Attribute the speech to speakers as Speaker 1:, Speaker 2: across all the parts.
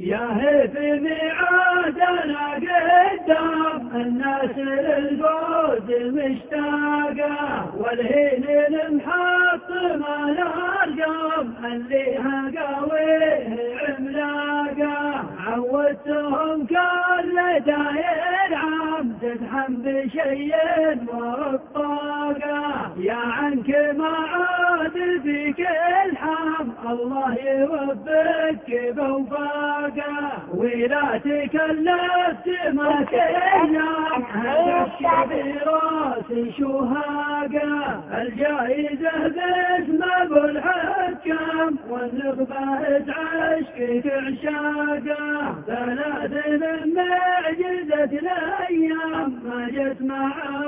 Speaker 1: يا هيف ميعادنا قدام الناس للفوز مشتاقة. والهين المحطمة الأرقام اللي هقاويه عملاقة. عودتهم كل داير عام تزحم بشيء والطاقة الله يوفقك بوفاقة ولا تكلفت ما تنام هدفك برأس شهاقة الجائزة باسم ابو الحكام والنخبة عشقك عشاقة ثلاث من معجزة الأيام. ما جت مع راعي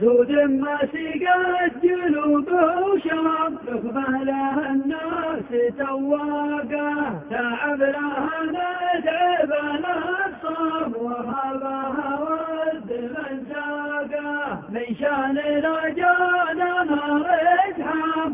Speaker 1: الناقة سود ما سقت جنوب وشام نخبة لها الناس تواقة تعب لها نتعب الأبصار وهبها ود من ساقة من شأن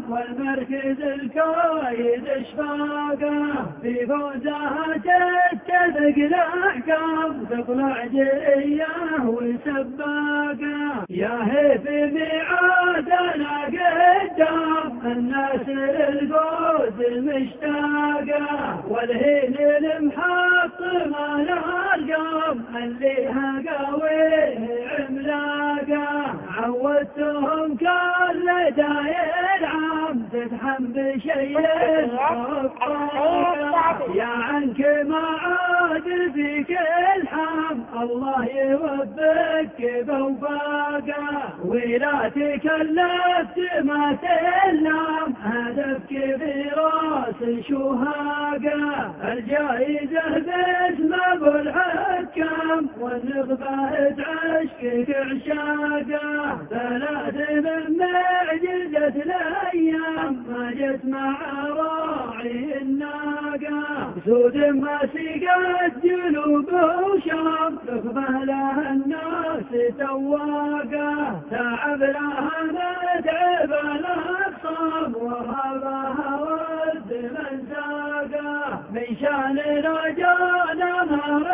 Speaker 1: والمركز الكايد اشفاقة في فوزها تتفق الأحكام. تطلع جرية وسباقة يا هيف ميعادنا قدام. الناس للفوز مشتاقة والهين المحطمة الأرقام اللي هقاويه عملاقة. عودتهم كل داير عام تزحم بشيء يا عنك ما عاد فيك الحام الله يوفقك بوفاقة. ولا تكلفت ما تلام هدفك براس شهاقة. الجائزة باسم أبو الحكام والنخبة عشقك عشاقة. ثلاث من معجزة الأيام ما جت مع راعي الناقة. سود ما سقت جنوب وشام نخبة لها الناس تواقة. تعب لها نتعب الأقصام وهبها ود من ساقة من شان رجال ازحام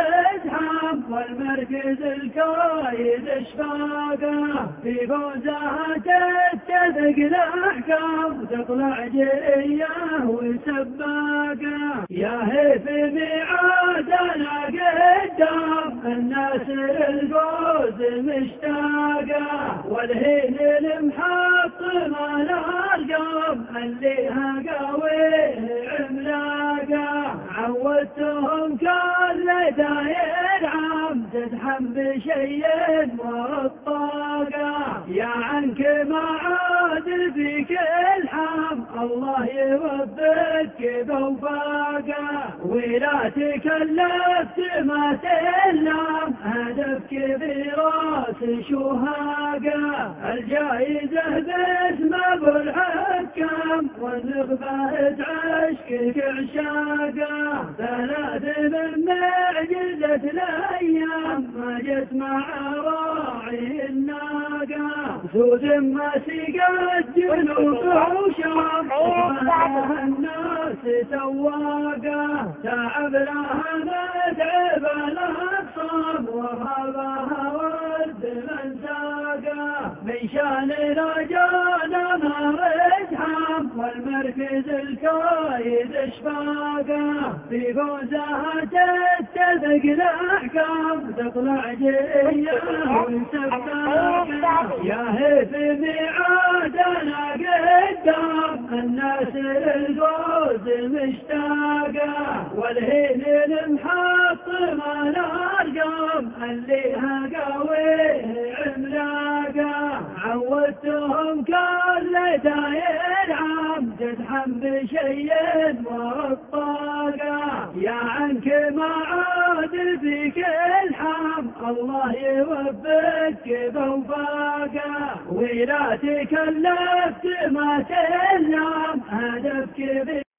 Speaker 1: والمركز الكايد اشفاقة. في فوزها تتفق الأحكام. تطلع جرية وسباقة. يا هيف ميعادنا قدام. الناس للفوز مشتاقة. والهين المحطمة الأرقام اللي هقاويه عملاقة. عودتهم كل داير تزحم بشيء والطاقة. يا عنك ما عاد فيك الحام الله يوفقك بوفاقة ولا تكلفت ما تلام. هدفك براس شهاقة. الجائزة باسم ابو الحكام والنخبة عشقك عشاقة. ثلاث من معجزة الأيام ما مع راعي الناقة. سود ما سقت جنوب وشام الناس تواقة تعب لها نتعب الأقصام وهبها ود من ساقة من شأن رجال والمركز الكايد اشفاقة في فوزها تتفق الأحكام تطلع جرية وسباقة يا هيف ميعادنا قدام الناس للفوز مشتاقة والهين المحطمة الأرقام اللي هقاويه عملاقة. عودتهم داير عام تزحم بشيء والطاقة يا عنك ما عاد فيك الحام الله يوفقك بوفاقة ولا تكلفت ما تلام هدفك